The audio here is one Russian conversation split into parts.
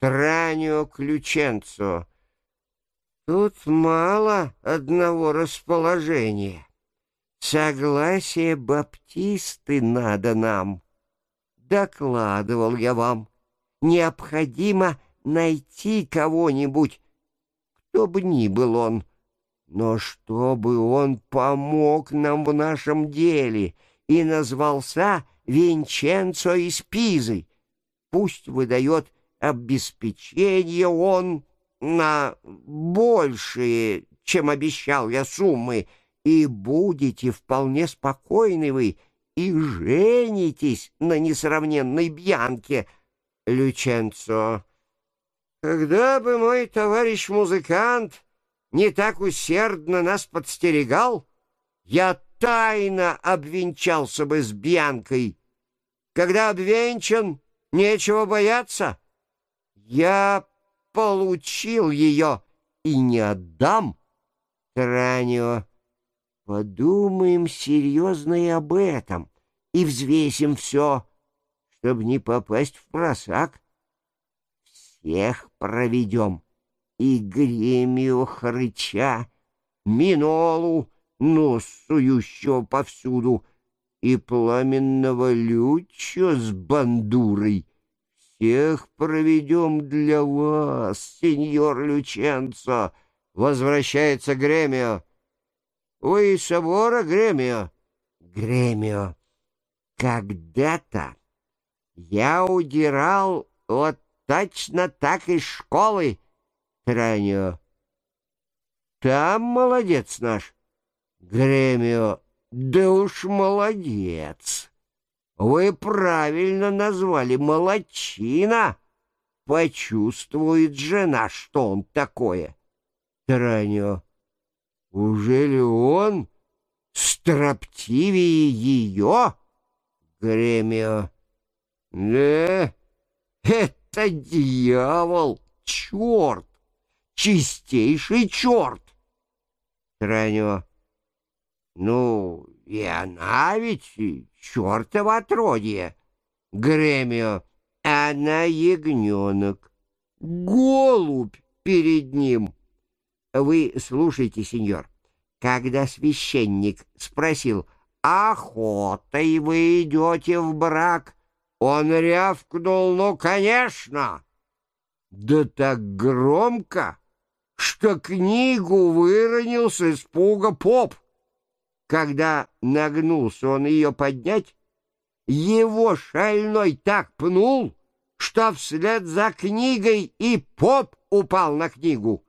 Транио Ключенцо. Тут мало одного расположения. Согласие Баптисты надо нам. Докладывал я вам. Необходимо найти кого-нибудь, кто бы ни был он, но чтобы он помог нам в нашем деле и назвался Винченцо из Пизы. Пусть выдает обеспечение он на большие, чем обещал я, суммы, и будете вполне спокойны вы и женитесь на несравненной Бьянке, Люченцо. Когда бы мой товарищ-музыкант не так усердно нас подстерегал, я тайно обвенчался бы с Бьянкой. Когда обвенчан, нечего бояться. Я получил ее и не отдам. Транио, подумаем серьезно и об этом, и взвесим все, чтобы не попасть в просак. Всех проведем, и Гремио Хрыча, Минолу, нос сующего повсюду, и пламенного Лючо с бандурой. Всех проведем для вас, сеньор Люченцо. Возвращается Гремио. Вы из собора Гремио? Гремио. Когда-то я удирал вот точно так из школы, Транио. Там молодец наш. Гремио, да уж молодец. Вы правильно назвали молодчина. Почувствует жена, что он такое. Тараньо, уже ли он строптивее ее? Гремио, да, это дьявол, черт, чистейший черт. Тараньо, ну, и она ведь чертова отродье. Гремио, она ягненок. Голубь перед ним. Вы слушайте, сеньор. Когда священник спросил, охотой вы идете в брак, он рявкнул, ну, конечно. Да так громко, что книгу выронил с испуга поп. Когда нагнулся он ее поднять, его шальной так пнул, что вслед за книгой и поп упал на книгу.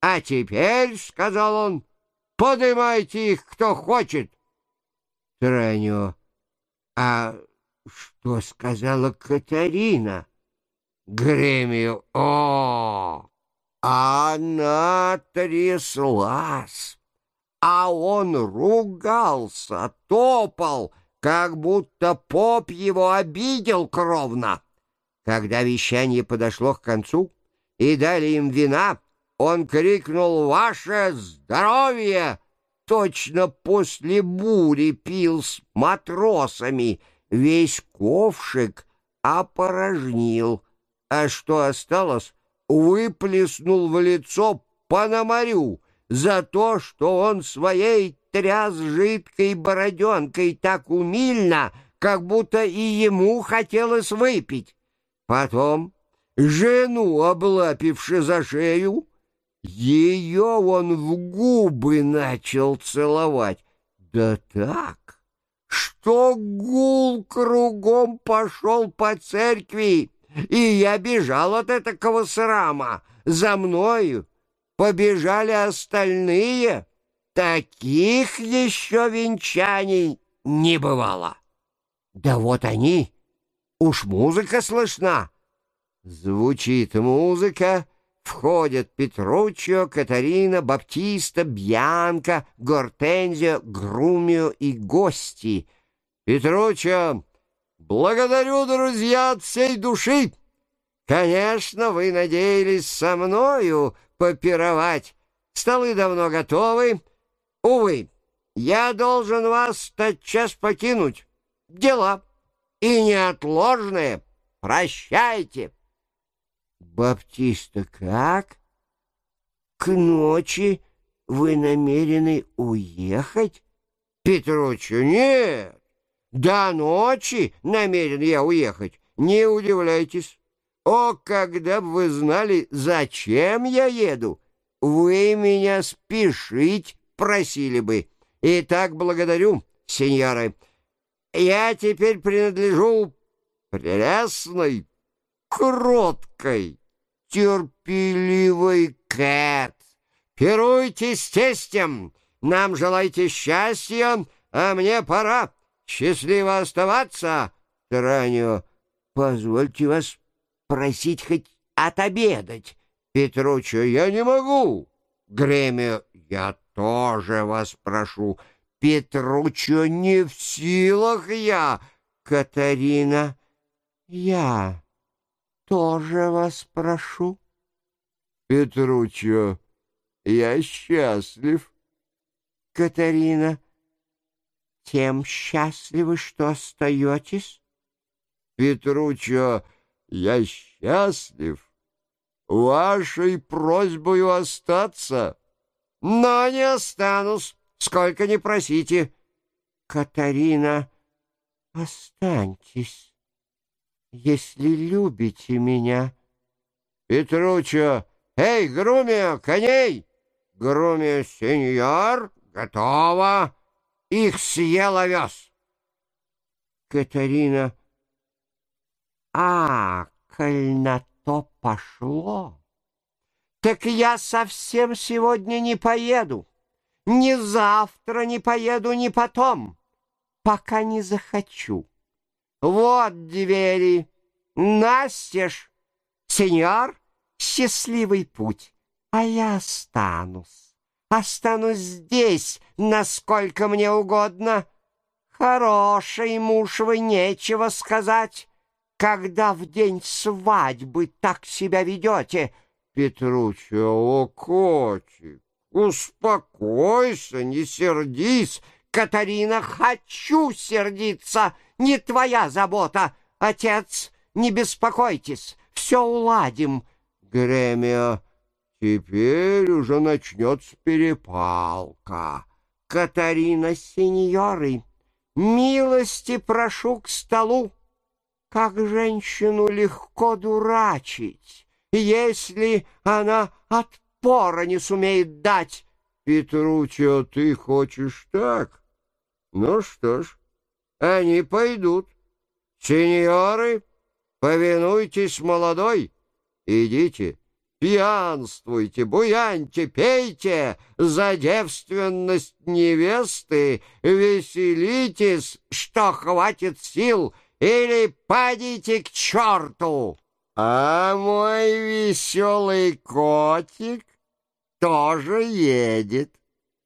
«А теперь, — сказал он, — поднимайте их, кто хочет». Транио, а что сказала Катарина? Гремию, о, она тряслась а он ругался, топал, как будто поп его обидел кровно. Когда вещание подошло к концу и дали им вина, он крикнул «Ваше здоровье!» Точно после бури пил с матросами, весь ковшик опорожнил, а что осталось, выплеснул в лицо Пономарю, за то, что он своей тряс жидкой бороденкой так умильно, как будто и ему хотелось выпить. Потом, жену облапивши за шею, ее он в губы начал целовать. Да так, что гул кругом пошел по церкви, и я бежал от этого срама. За мною побежали остальные. Таких еще венчаний не бывало. Да вот они, уж музыка слышна. Звучит музыка, входят Петруччо, Катарина, Баптиста, Бьянка, Гортензия, Грумио и гости. Петруччо, благодарю, друзья, от всей души. Конечно, вы надеялись со мною попировать. Столы давно готовы. Увы, я должен вас тотчас покинуть. Дела и неотложные. Прощайте. Баптиста, как? К ночи вы намерены уехать? Петручу, нет. До ночи намерен я уехать. Не удивляйтесь. О, когда бы вы знали, зачем я еду, вы меня спешить просили бы. Итак, благодарю, сеньоры. Я теперь принадлежу прелестной, кроткой, терпеливой Кэт. Пируйте с тестем, нам желайте счастья, а мне пора. Счастливо оставаться, Таранio. Позвольте вас просить хоть отобедать. Петручо, я не могу. Гремя, я тоже вас прошу. Петручо, не в силах я. Катарина, я тоже вас прошу. Петручо, я счастлив. Катарина, тем счастливы, что остаетесь? Петручо, я счастлив вашей просьбою остаться, но не останусь, сколько не просите. Катарина, останьтесь, если любите меня. Петручо, эй, Грумия, коней! Грумия, сеньор, готово. Их съел овес. Катарина, а, коль на то пошло, так я совсем сегодня не поеду. Ни завтра не поеду, ни потом, пока не захочу. Вот двери, настежь, сеньор, счастливый путь, а я останусь. Останусь здесь, насколько мне угодно. Хороший муж вы, нечего сказать когда в день свадьбы так себя ведете? Петруччо, о, котик, успокойся, не сердись. Катарина, хочу сердиться, не твоя забота. Отец, не беспокойтесь, все уладим. Гремио, теперь уже начнется перепалка. Катарина, сеньоры, милости прошу к столу. Как женщину легко дурачить, если она отпора не сумеет дать. Петручио, ты хочешь так? Ну что ж, они пойдут. Сеньоры, повинуйтесь молодой. Идите, пьянствуйте, буяньте, пейте за девственность невесты, веселитесь, что хватит сил — или падите к черту. А мой веселый котик тоже едет.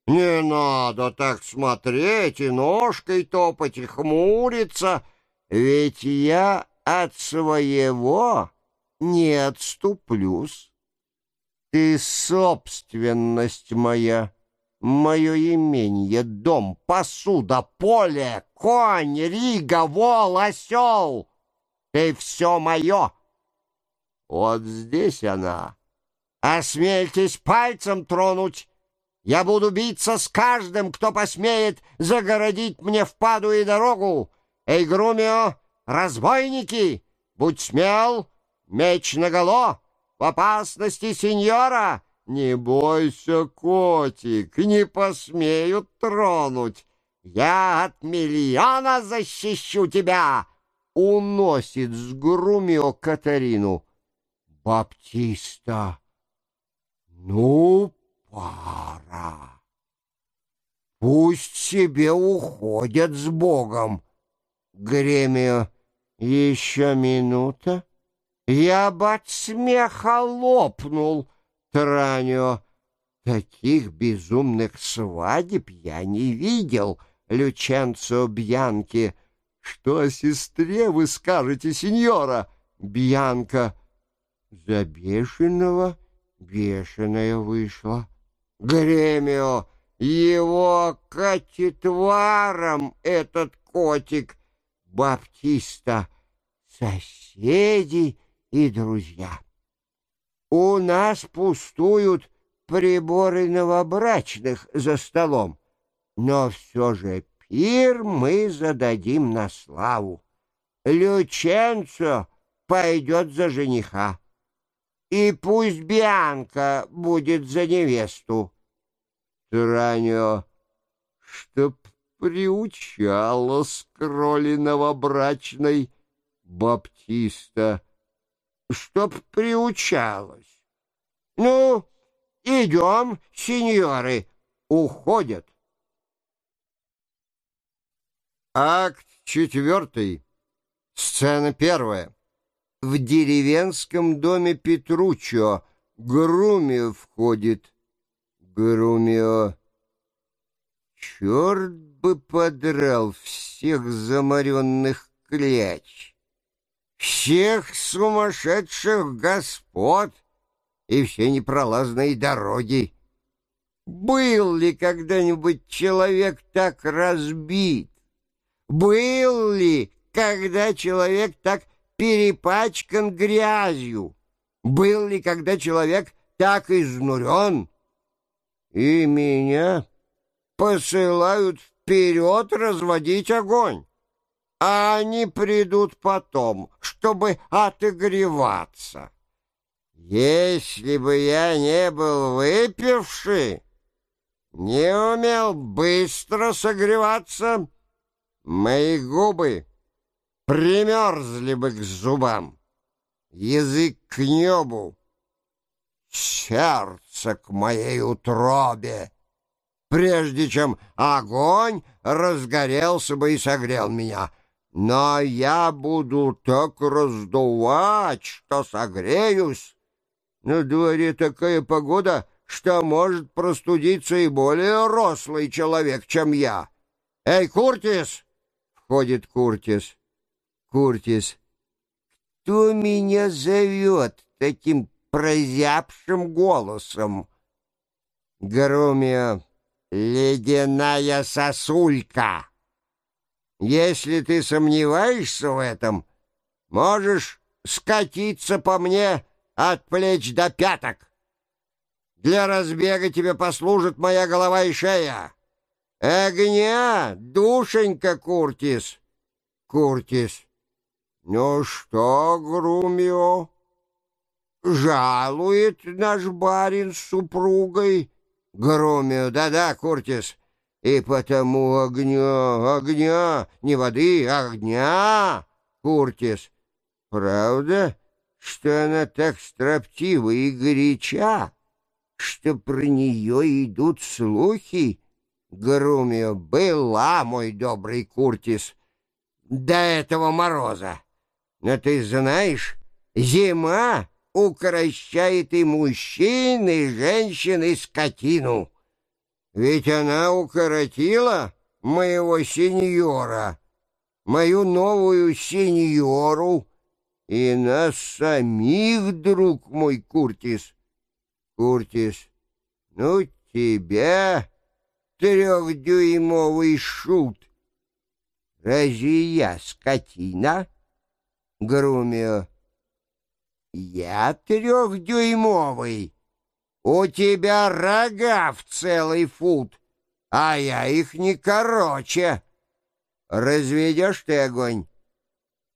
Не надо так смотреть и ножкой топать и хмуриться, ведь я от своего не отступлюсь. Ты собственность моя Мое именье, дом, посуда, поле, конь, рига, вол, осел. Ты все мое. Вот здесь она. Осмельтесь пальцем тронуть. Я буду биться с каждым, кто посмеет загородить мне впаду и дорогу. Эй, Грумио, разбойники, будь смел, меч наголо, в опасности сеньора — «Не бойся, котик, не посмеют тронуть. Я от миллиона защищу тебя!» Уносит с Грумио Катарину. Баптиста. «Ну, пора. Пусть себе уходят с Богом». Гремио. «Еще минута. Я бы от смеха лопнул». Транио, таких безумных свадеб я не видел, Люченцо Бьянки. Что о сестре вы скажете, сеньора? Бьянка. За бешеного бешеная вышла. Гремио, его котитваром этот котик. Баптиста, соседи и друзья. У нас пустуют приборы новобрачных за столом, но все же пир мы зададим на славу. Люченцо пойдет за жениха, и пусть Бианка будет за невесту. Траньо, чтоб приучала с кроли новобрачной Баптиста, чтоб приучалась. Ну, идем, сеньоры, уходят. Акт четвертый. Сцена первая. В деревенском доме Петручо Грумио входит. Грумио. Черт бы подрал всех заморенных кляч, всех сумасшедших господ и все непролазные дороги. Был ли когда-нибудь человек так разбит? Был ли, когда человек так перепачкан грязью? Был ли, когда человек так изнурен? И меня посылают вперед разводить огонь, а они придут потом, чтобы отогреваться. Если бы я не был выпивший, не умел быстро согреваться, мои губы примерзли бы к зубам, язык к небу, сердце к моей утробе прежде чем огонь разгорелся бы и согрел меня. Но я буду так раздувать, что согреюсь. На дворе такая погода, что может простудиться и более рослый человек, чем я. «Эй, Куртис!» — входит Куртис. «Куртис, кто меня зовет таким прозябшим голосом?» Громия ледяная сосулька. Если ты сомневаешься в этом, можешь скатиться по мне от плеч до пяток. Для разбега тебе послужит моя голова и шея. Огня, душенька, Куртис. Куртис. Ну что, Грумио, жалует наш барин с супругой? Громию, да-да, Куртис. И потому огня, огня, не воды, а огня, Куртис. Правда, что она так строптива и горяча, что про нее идут слухи? Грумио, была, мой добрый Куртис, до этого мороза. Но ты знаешь, зима укрощает и мужчин, и женщин, и скотину. Ведь она укоротила моего сеньора, мою новую сеньору, и нас самих, друг мой Куртис. Куртис, ну тебя, трехдюймовый шут. Разве я скотина? Грумио. Я трехдюймовый. У тебя рога в целый фут, а я их не короче. Разведешь ты огонь?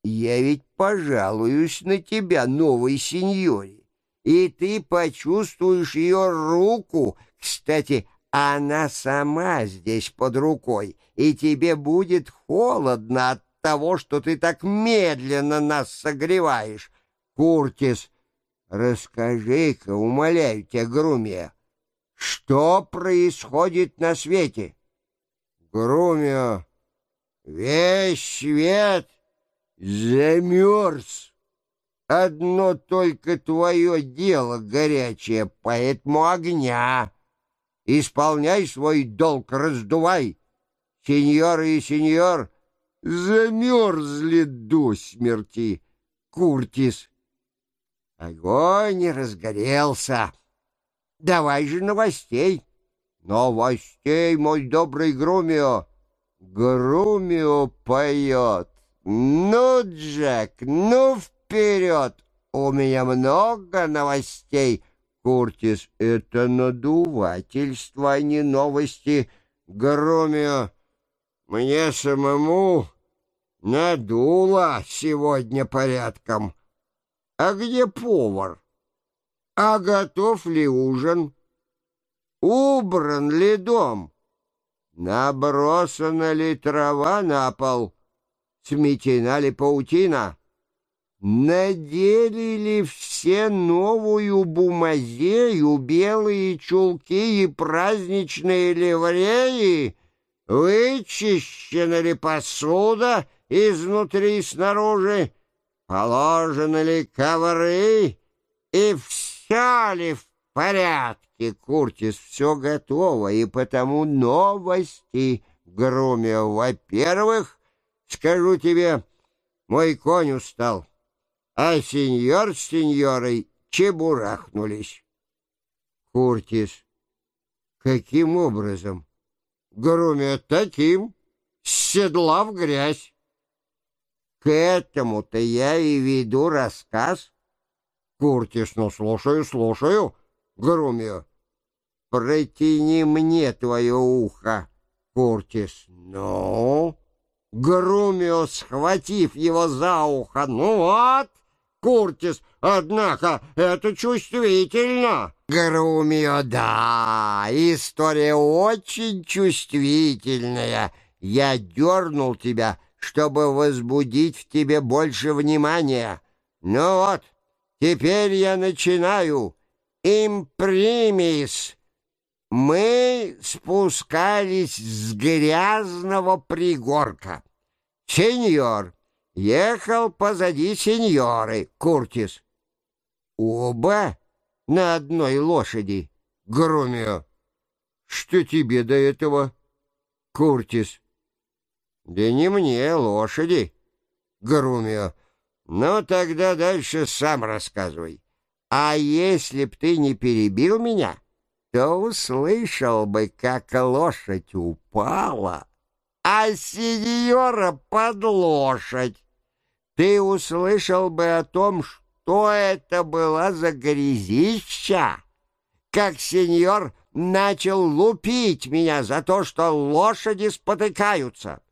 Я ведь пожалуюсь на тебя, новой сеньоре, и ты почувствуешь ее руку. Кстати, она сама здесь под рукой, и тебе будет холодно от того, что ты так медленно нас согреваешь. Куртис, расскажи-ка, умоляю тебя, Грумия, что происходит на свете? Грумио, весь свет замерз. Одно только твое дело горячее, поэтому огня. Исполняй свой долг, раздувай. Сеньор и сеньор замерзли до смерти. Куртис, Огонь разгорелся. Давай же новостей. Новостей, мой добрый Грумио. Грумио поет. Ну, Джек, ну вперед! у меня много новостей. Куртис, это надувательство, а не новости. Громио, мне самому надуло сегодня порядком. А где повар? А готов ли ужин? Убран ли дом? Набросана ли трава на пол? Сметена ли паутина? Надели ли все новую бумазею, белые чулки и праздничные ливреи? Вычищена ли посуда изнутри и снаружи? Положены ли ковры? И все ли в порядке, Куртис? Все готово, и потому новости, Грумио. Во-первых, скажу тебе, мой конь устал а сеньор с сеньорой чебурахнулись. Куртис. Каким образом? Грумя таким, с седла в грязь. К этому-то я и веду рассказ. Куртис, ну, слушаю, слушаю, Грумио. Протяни мне твое ухо, Куртис. Ну, Грумио, схватив его за ухо, ну вот, Куртис, однако это чувствительно. Грумио, да, история очень чувствительная. Я дернул тебя, чтобы возбудить в тебе больше внимания. Ну вот, теперь я начинаю. Импримис. Мы спускались с грязного пригорка. Сеньор, ехал позади сеньоры Куртис. Оба на одной лошади. Грумио. Что тебе до этого, Куртис? Да не мне, лошади. Грумио. Ну, тогда дальше сам рассказывай. А если б ты не перебил меня, то услышал бы, как лошадь упала, а сеньора под лошадь ты услышал бы о том, что это была за грязища, как сеньор начал лупить меня за то, что лошади спотыкаются,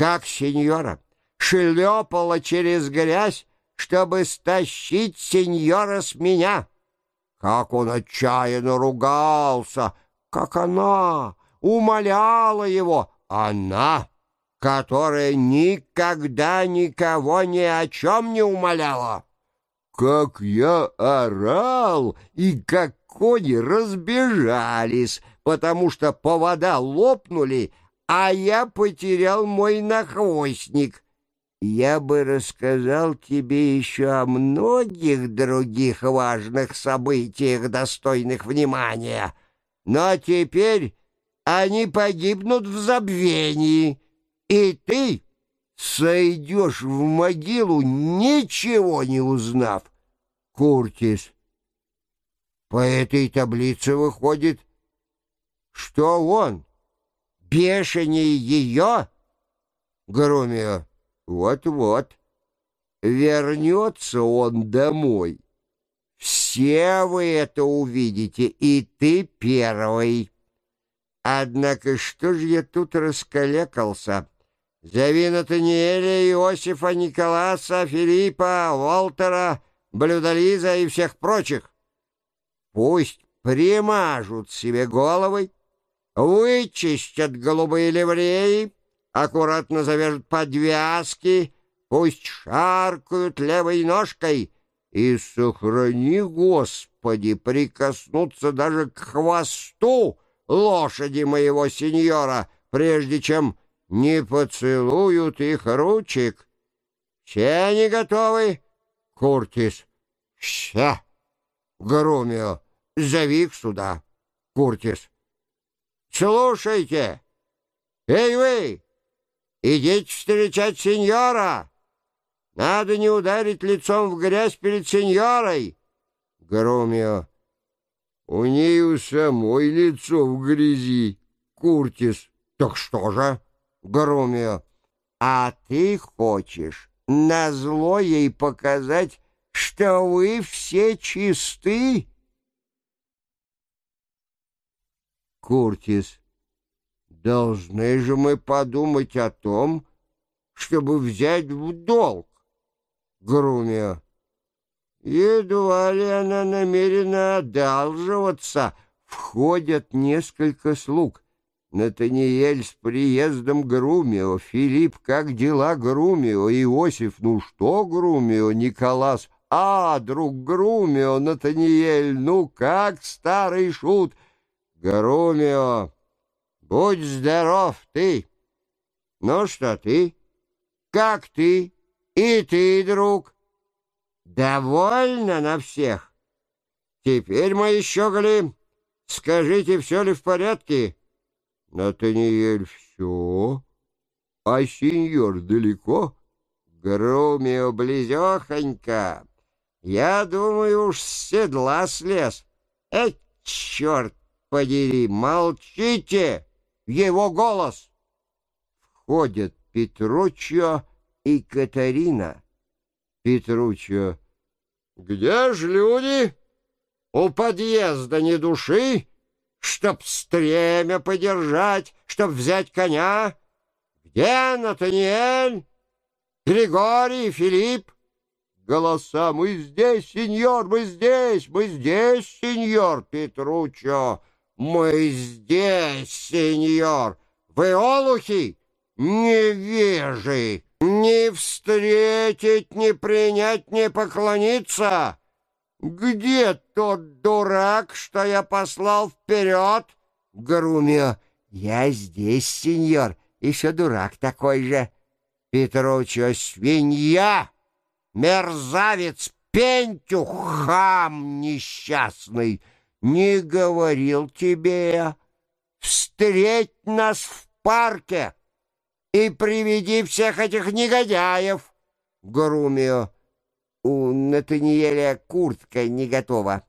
как сеньора шлепала через грязь, чтобы стащить сеньора с меня, как он отчаянно ругался, как она умоляла его, она которая никогда никого ни о чем не умоляла. Как я орал, и как кони разбежались, потому что повода лопнули, а я потерял мой нахвостник. Я бы рассказал тебе еще о многих других важных событиях, достойных внимания, но теперь они погибнут в забвении» и ты сойдешь в могилу, ничего не узнав. Куртис, по этой таблице выходит, что он бешенее ее? Грумио, вот-вот, вернется он домой. Все вы это увидите, и ты первый. Однако что же я тут раскалекался? Зови Натаниэля, Иосифа, Николаса, Филиппа, Волтера, Блюдолиза и всех прочих. Пусть примажут себе головы, вычистят голубые ливреи, аккуратно завяжут подвязки, пусть шаркают левой ножкой и, сохрани, Господи, прикоснуться даже к хвосту лошади моего сеньора, прежде чем не поцелуют их ручек. Все они готовы? Куртис. Все. Грумио, зови их сюда. Куртис. Слушайте. Эй вы, идите встречать сеньора. Надо не ударить лицом в грязь перед сеньорой. Грумио. У нее самой лицо в грязи. Куртис. Так что же? Грумио. А ты хочешь назло ей показать, что вы все чисты? Куртис, должны же мы подумать о том, чтобы взять в долг. Грумио, едва ли она намерена одалживаться. Входят несколько слуг. Натаниэль с приездом Грумио, Филипп, как дела Грумио, Иосиф, ну что Грумио, Николас, а, друг Грумио, Натаниэль, ну как старый шут, Грумио, будь здоров ты. Ну что ты? Как ты? И ты, друг? Довольно на всех? Теперь, мои щеголи, скажите, все ли в порядке? Натаниэль, все. А сеньор далеко? Грумио близехонько. Я думаю, уж с седла слез. Эй, черт подери, молчите! Его голос! Входят Петруччо и Катарина. Петруччо. Где ж люди? У подъезда ни души, чтоб стремя подержать, чтоб взять коня. Где Натаниэль? Григорий, Филипп? Голоса. Мы здесь, сеньор, мы здесь, мы здесь, сеньор Петруччо. Мы здесь, сеньор. Вы олухи? невежи, не встретить, не принять, не поклониться. Где тот дурак, что я послал вперед? Грумио, я здесь, сеньор, еще дурак такой же. Петручо, свинья, мерзавец, пентю, хам несчастный. Не говорил тебе встреть нас в парке и приведи всех этих негодяев. Грумио, у Натаниэля куртка не готова.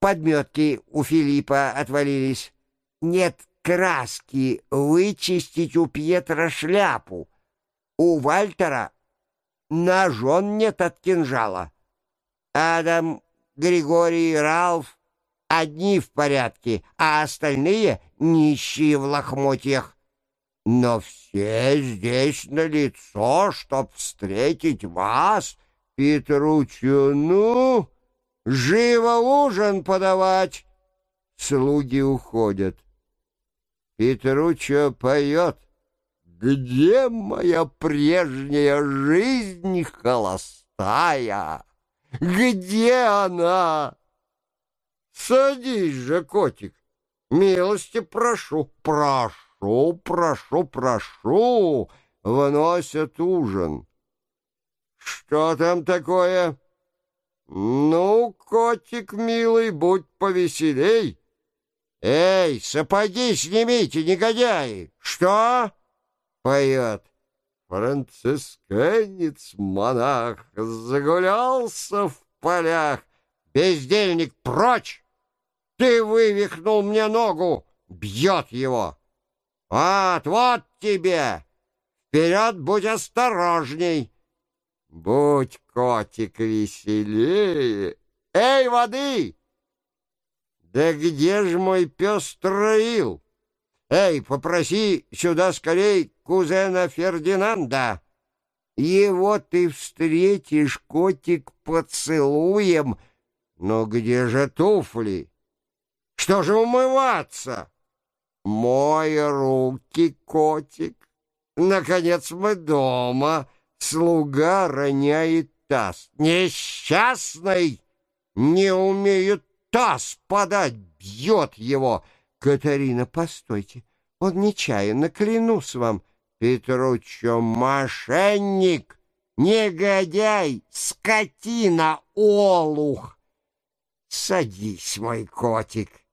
Подметки у Филиппа отвалились. Нет краски вычистить у Пьетра шляпу. У Вальтера ножон нет от кинжала. Адам, Григорий, Ралф одни в порядке, а остальные нищие в лохмотьях. Но все здесь на лицо, чтоб встретить вас, Петруччо. Ну, живо ужин подавать. Слуги уходят. Петруччо поет. Где моя прежняя жизнь холостая? Где она? Садись же, котик, милости прошу, прошу прошу, прошу, выносят ужин. Что там такое? Ну, котик милый, будь повеселей. Эй, сапоги снимите, негодяи! Что? Поет. Францисканец-монах загулялся в полях. Бездельник, прочь! Ты вывихнул мне ногу! Бьет его! Вот, вот тебе! Вперед будь осторожней! Будь, котик, веселее! Эй, воды! Да где ж мой пес Троил? Эй, попроси сюда скорей кузена Фердинанда. Его ты встретишь, котик, поцелуем. Но где же туфли? Что же умываться? Мой руки, котик. Наконец мы дома. Слуга роняет таз. Несчастный! Не умеет таз подать, бьет его. Катарина, постойте, он нечаянно, клянусь вам. Петруччо, мошенник, негодяй, скотина, олух. Садись, мой котик.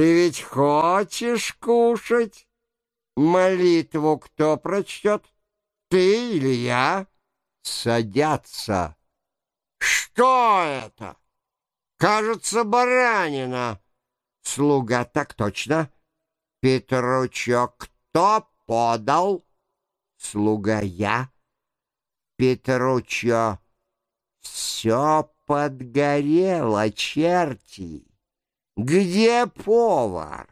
Ты ведь хочешь кушать? Молитву кто прочтет? Ты или я? Садятся. Что это? Кажется, баранина. Слуга так точно. Петручок, кто подал? Слуга я. Петручо, все подгорело, черти? Где повар?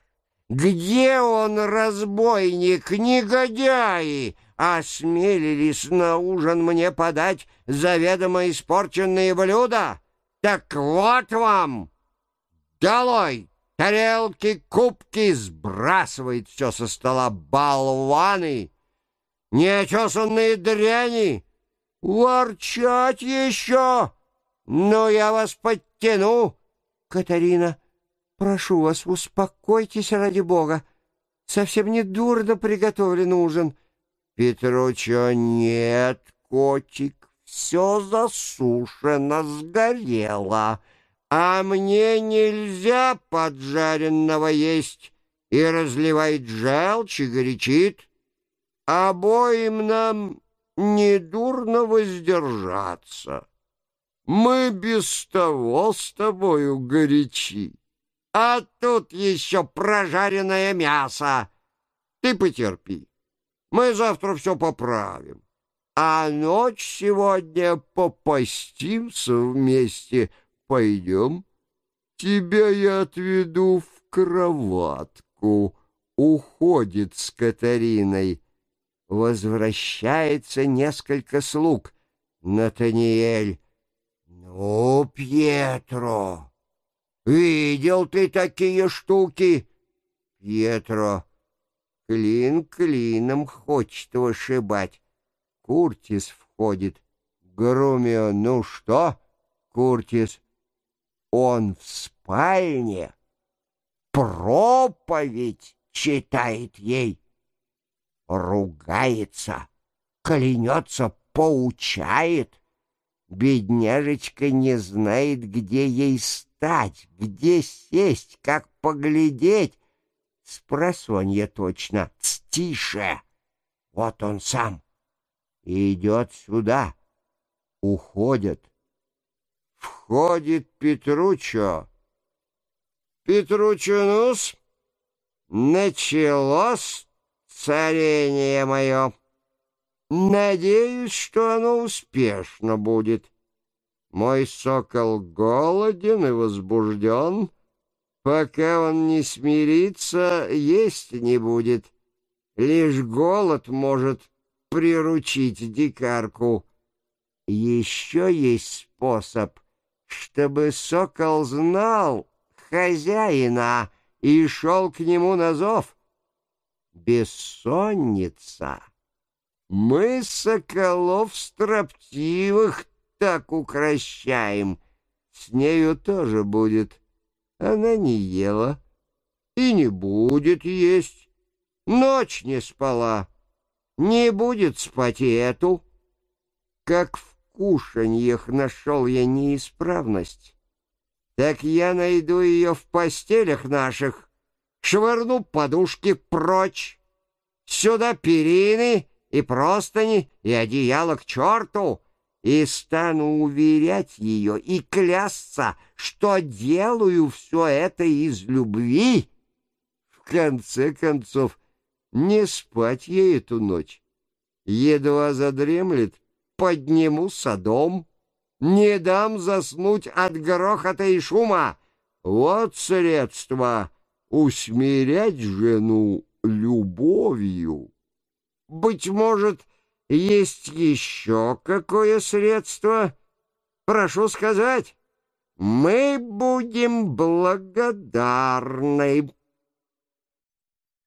Где он, разбойник, негодяи? Осмелились на ужин мне подать заведомо испорченные блюда? Так вот вам! Долой! Тарелки, кубки сбрасывает все со стола болваны, неочесанные дряни. Ворчать еще! Ну, я вас подтяну. Катарина, прошу вас, успокойтесь ради бога. Совсем не дурно приготовлен ужин. Петручо, нет, котик, все засушено, сгорело. А мне нельзя поджаренного есть, и разливает желчь и горячит. Обоим нам недурно воздержаться. Мы без того с тобою горячи. А тут еще прожаренное мясо. Ты потерпи. Мы завтра все поправим. А ночь сегодня попастимся вместе — Пойдем, тебя я отведу в кроватку. Уходит с Катариной. Возвращается несколько слуг. Натаниэль. Ну, Пьетро, видел ты такие штуки? Пьетро. Клин клином хочет вышибать. Куртис входит. Грумио, ну что? Куртис. Он в спальне проповедь читает ей, ругается, клянется, поучает. Бедняжечка не знает, где ей стать, где сесть, как поглядеть. Спросонья точно, тише, вот он сам. идет сюда, уходит. Входит Петручо. Петручинус, началось царение мое. Надеюсь, что оно успешно будет. Мой сокол голоден и возбужден. Пока он не смирится, есть не будет. Лишь голод может приручить дикарку. Еще есть способ — чтобы сокол знал хозяина и шел к нему на зов. Бессонница. Мы соколов строптивых так укращаем. С нею тоже будет. Она не ела и не будет есть. Ночь не спала, не будет спать и эту. Как в кушаньях нашел я неисправность, так я найду ее в постелях наших, швырну подушки прочь, сюда перины и простыни и одеяло к черту, и стану уверять ее и клясться, что делаю все это из любви. В конце концов, не спать ей эту ночь. Едва задремлет, подниму садом, не дам заснуть от грохота и шума. Вот средство усмирять жену любовью. Быть может, есть еще какое средство? Прошу сказать, мы будем благодарны.